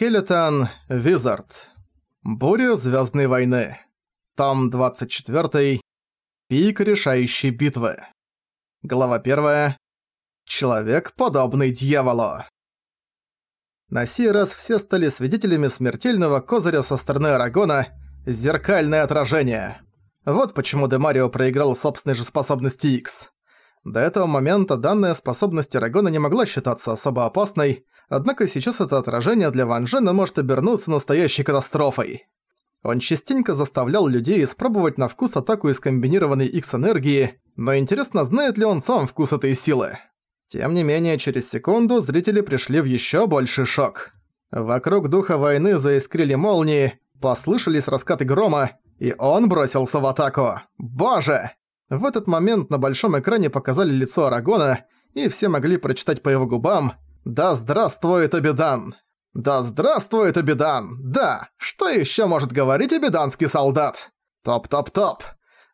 Скелетон Визард. Буря Звездной войны. Том 24. Пик решающей битвы. Глава 1. Человек, подобный дьяволу. На сей раз все стали свидетелями смертельного козыря со стороны Арагона «Зеркальное отражение». Вот почему Демарио проиграл собственной же способности X. До этого момента данная способность Арагона не могла считаться особо опасной, однако сейчас это отражение для Ван Джена может обернуться настоящей катастрофой. Он частенько заставлял людей испробовать на вкус атаку из комбинированной X-энергии, но интересно, знает ли он сам вкус этой силы. Тем не менее, через секунду зрители пришли в ещё больший шок. Вокруг духа войны заискрили молнии, послышались раскаты грома, и он бросился в атаку. Боже! В этот момент на большом экране показали лицо Арагона, и все могли прочитать по его губам «Да здравствует Абидан!» «Да здравствует Абидан! Да! Что ещё может говорить абиданский солдат?» «Топ-топ-топ!»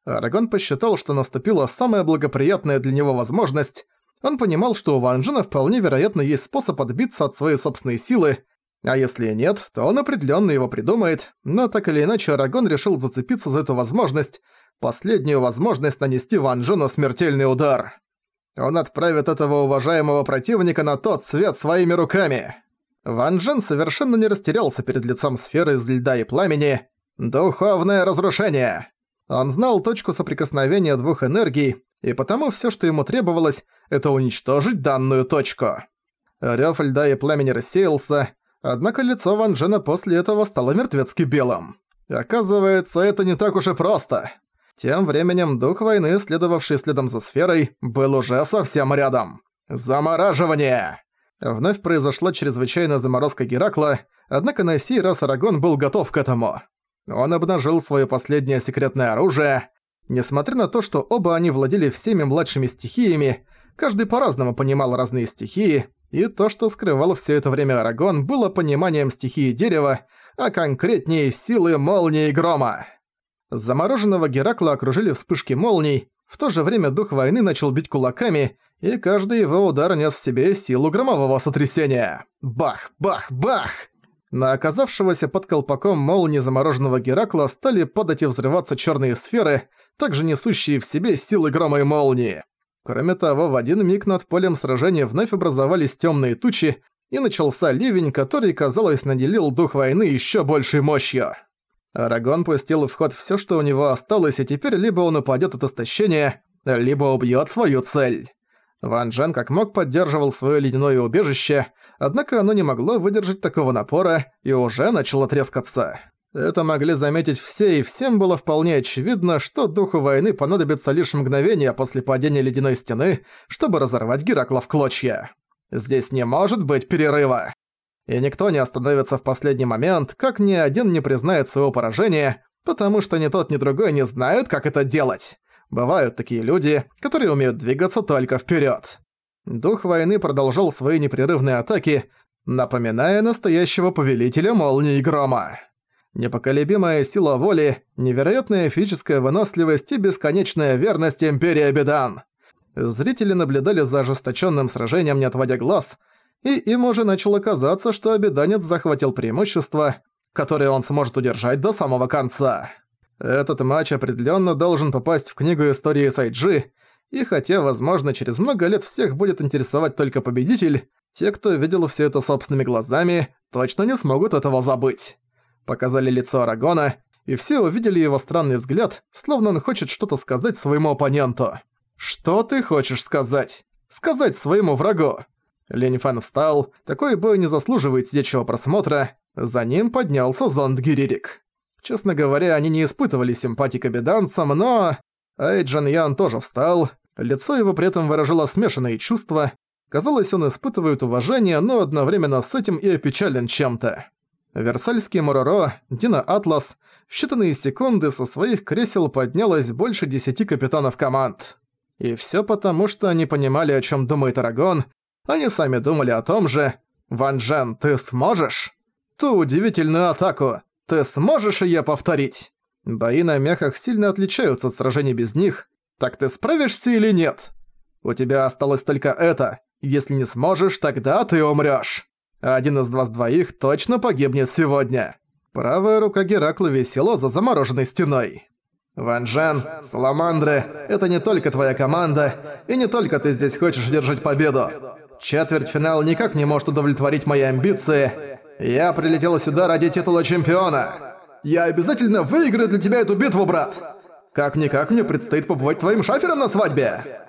Арагон посчитал, что наступила самая благоприятная для него возможность. Он понимал, что у Ван Джена вполне вероятно есть способ отбиться от своей собственной силы, а если нет, то он определённо его придумает, но так или иначе Арагон решил зацепиться за эту возможность, последнюю возможность нанести Ван Джену смертельный удар. Он отправит этого уважаемого противника на тот свет своими руками. Ван Джен совершенно не растерялся перед лицом сферы из льда и пламени. Духовное разрушение. Он знал точку соприкосновения двух энергий, и потому всё, что ему требовалось, это уничтожить данную точку. Рёв льда и пламени рассеялся, однако лицо Ван Джена после этого стало мертвецки белым. Оказывается, это не так уж и просто. Тем временем дух войны, следовавший следом за сферой, был уже совсем рядом. Замораживание! Вновь произошла чрезвычайная заморозка Геракла, однако на сей раз Арагон был готов к этому. Он обнажил свое последнее секретное оружие. Несмотря на то, что оба они владели всеми младшими стихиями, каждый по-разному понимал разные стихии, и то, что скрывал все это время Арагон, было пониманием стихии дерева, а конкретнее силы молнии и грома. Замороженного Геракла окружили вспышки молний, в то же время дух войны начал бить кулаками, и каждый его удар нес в себе силу громового сотрясения. Бах, бах, бах! На оказавшегося под колпаком молнии замороженного Геракла стали падать и взрываться черные сферы, также несущие в себе силы грома и молнии. Кроме того, в один миг над полем сражения вновь образовались темные тучи, и начался ливень, который, казалось, наделил дух войны еще большей мощью. Арагон пустил в ход всё, что у него осталось, и теперь либо он упадёт от истощения, либо убьёт свою цель. Ван Джен как мог поддерживал своё ледяное убежище, однако оно не могло выдержать такого напора и уже начало трескаться. Это могли заметить все, и всем было вполне очевидно, что духу войны понадобится лишь мгновение после падения ледяной стены, чтобы разорвать Геракла в клочья. Здесь не может быть перерыва и никто не остановится в последний момент, как ни один не признает своего поражения, потому что ни тот, ни другой не знают, как это делать. Бывают такие люди, которые умеют двигаться только вперед. Дух войны продолжал свои непрерывные атаки, напоминая настоящего повелителя молнии и грома. Непоколебимая сила воли, невероятная физическая выносливость и бесконечная верность Империи Абидан. Зрители наблюдали за ожесточенным сражением, не отводя глаз, и им уже начало казаться, что обеданец захватил преимущество, которое он сможет удержать до самого конца. Этот матч определенно должен попасть в книгу истории Сайджи, и хотя, возможно, через много лет всех будет интересовать только победитель, те, кто видел все это собственными глазами, точно не смогут этого забыть. Показали лицо Арагона, и все увидели его странный взгляд, словно он хочет что-то сказать своему оппоненту. «Что ты хочешь сказать? Сказать своему врагу?» Лень Фан встал, такой бой не заслуживает сидячего просмотра, за ним поднялся зонд Гиририк. Честно говоря, они не испытывали симпатии к обеданцам, но... Айджан Ян тоже встал, лицо его при этом выражало смешанные чувства, казалось, он испытывает уважение, но одновременно с этим и опечален чем-то. Версальский Мороро, Дина Атлас, в считанные секунды со своих кресел поднялось больше десяти капитанов команд. И всё потому, что они понимали, о чём думает Арагон, они сами думали о том же. «Ван Джен, ты сможешь? Ту удивительную атаку, ты сможешь её повторить?» Бои на мехах сильно отличаются от сражений без них. Так ты справишься или нет? У тебя осталось только это. Если не сможешь, тогда ты умрёшь. Один из вас двоих точно погибнет сегодня. Правая рука Геракла висела за замороженной стеной. Ван Джен, Саламандры, это не только твоя команда, и не только ты здесь хочешь держать победу. Четвертьфинал никак не может удовлетворить мои амбиции. Я прилетел сюда ради титула чемпиона. Я обязательно выиграю для тебя эту битву, брат. Как-никак мне предстоит побывать твоим шафером на свадьбе.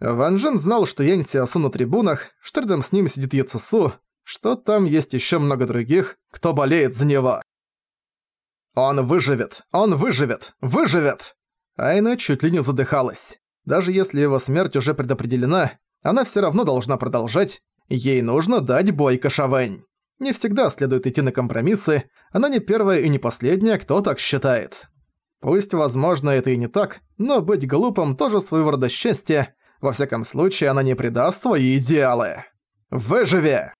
Ван Джен знал, что Янь Сиасу на трибунах, что рядом с ним сидит Яцесу, что там есть еще много других, кто болеет за него. Он выживет, он выживет, выживет! Айна чуть ли не задыхалась. Даже если его смерть уже предопределена, она все равно должна продолжать, ей нужно дать бой Кашавэнь. Не всегда следует идти на компромиссы, она не первая и не последняя, кто так считает. Пусть, возможно, это и не так, но быть глупым тоже своего рода счастье, во всяком случае, она не предаст свои идеалы. Выживи!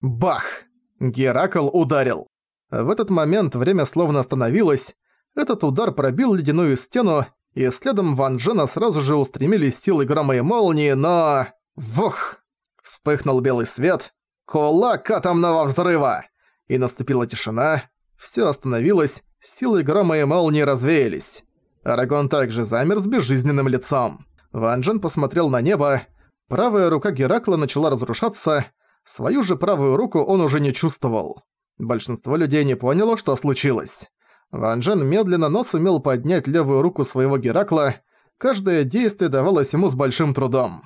Бах! Геракл ударил. В этот момент время словно остановилось. Этот удар пробил ледяную стену, и следом Ван Джена сразу же устремились силы грома и молнии, но... Вух! Вспыхнул белый свет. Кулак атомного взрыва! И наступила тишина. Всё остановилось, силы грома и молнии развеялись. Арагон также замер с безжизненным лицом. Ван Джен посмотрел на небо. Правая рука Геракла начала разрушаться. Свою же правую руку он уже не чувствовал. Большинство людей не поняло, что случилось. Ван Джен медленно, но сумел поднять левую руку своего Геракла. Каждое действие давалось ему с большим трудом.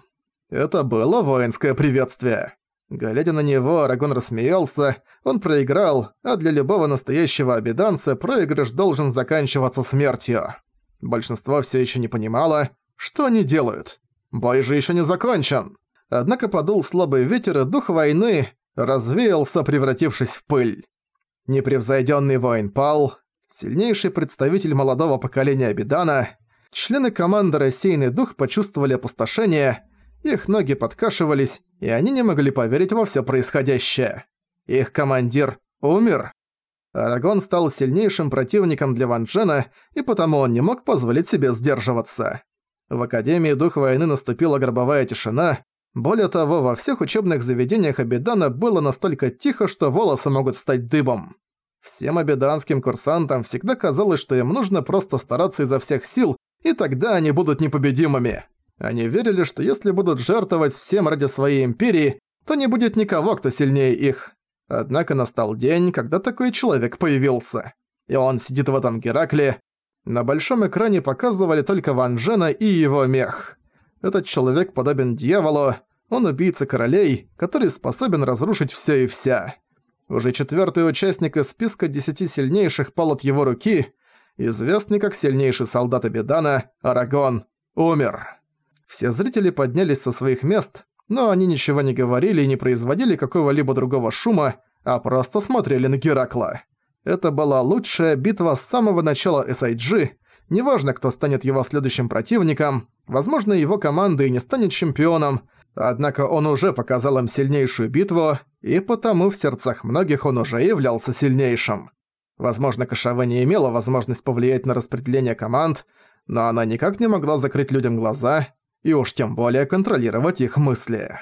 Это было воинское приветствие. Глядя на него, Арагон рассмеялся, он проиграл, а для любого настоящего обиданца проигрыш должен заканчиваться смертью. Большинство все еще не понимало, что они делают. Бой же еще не закончен. Однако подул слабый ветер, и дух войны развеялся, превратившись в пыль. Непревзойденный воин пал, сильнейший представитель молодого поколения Абидана, члены команды «Рассеянный дух» почувствовали опустошение, их ноги подкашивались, и они не могли поверить во все происходящее. Их командир умер. Арагон стал сильнейшим противником для Ван Джена, и потому он не мог позволить себе сдерживаться. В Академии Дух Войны наступила гробовая тишина, более того, во всех учебных заведениях Абидана было настолько тихо, что волосы могут стать дыбом. Всем абиданским курсантам всегда казалось, что им нужно просто стараться изо всех сил, и тогда они будут непобедимыми. Они верили, что если будут жертвовать всем ради своей империи, то не будет никого, кто сильнее их. Однако настал день, когда такой человек появился. И он сидит в этом Геракле. На большом экране показывали только Ван Джена и его мех. Этот человек подобен дьяволу, он убийца королей, который способен разрушить всё и вся. Уже четвёртый участник из списка десяти сильнейших пал от его руки, известный как сильнейший солдат Абидана, Арагон, умер. Все зрители поднялись со своих мест, но они ничего не говорили и не производили какого-либо другого шума, а просто смотрели на Геракла. Это была лучшая битва с самого начала SIG, неважно, кто станет его следующим противником, возможно, его команда и не станет чемпионом, Однако он уже показал им сильнейшую битву, и потому в сердцах многих он уже являлся сильнейшим. Возможно, Кашава не имела возможность повлиять на распределение команд, но она никак не могла закрыть людям глаза и уж тем более контролировать их мысли.